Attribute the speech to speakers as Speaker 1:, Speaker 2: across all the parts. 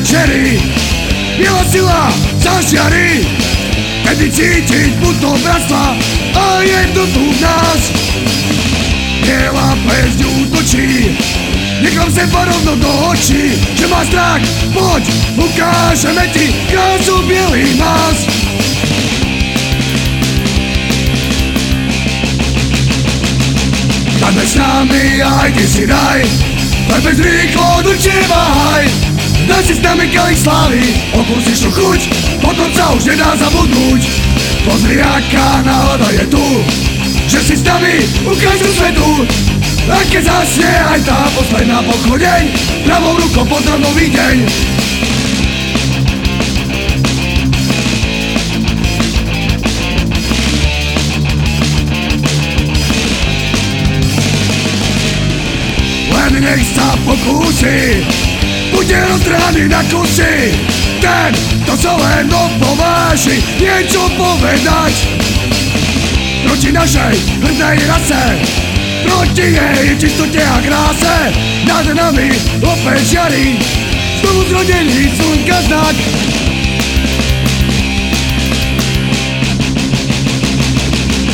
Speaker 1: Večery Biela sila zažiari. Kedy cítiť puto bratstva A jednotu v nás. Biela pesť útočí. Niekam se rovno do očí Že má strach, poď Ukážeme ti krásu bielý nás Taďme s nami aj ty si raj. Tak bez rýchlo váhaj Daj si s nami kalich slávy Okúsiš tu chuť Potom sa už nedá zabudnúť. Pozri aká náhoda je tu Že si s nami ukážu svetu. A keď zasne aj tá posledná pochodeň Pravou rukou pozdrav nový deň. Nech sa pokúsi Bude roztrhaný na kusy. Ten, kto sa len opováži Niečo povedať. Proti našej hrdej rase Proti jej čistote a kráse Nad nami opäť žiari. Znovu zrodený slnka znak.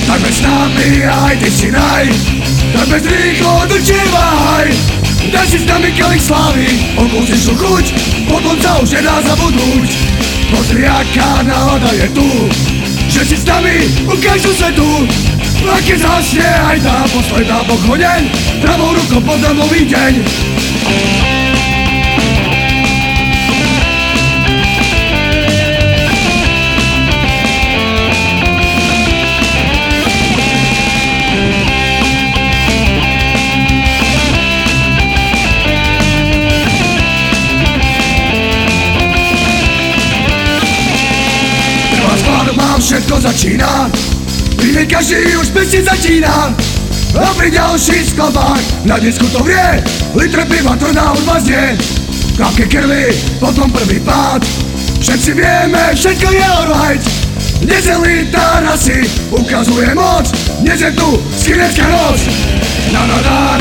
Speaker 1: Tak bez nami aj ty si raj Tak bez rýchlo dočívaj Daj si s nami kalich slávy, okúsiš tu chuť, potom sa už nedá zabudnúť. Pozri aká náhoda je tu, že si s nami ukážu svetu. A keď začne aj tá posledná pochodeň, pravou rukou nový deň všetko začíná Príde každý už pesi začína A pri ďalší skladbách Na disku to vrie. Litre piva tvrdá už vás nie Kapke krvi, potom prvý pád. Všetci vieme, všetko je alright. Dnes je elita rasy Ukazuje moc. Dnes je tu skinecká noc. Na na na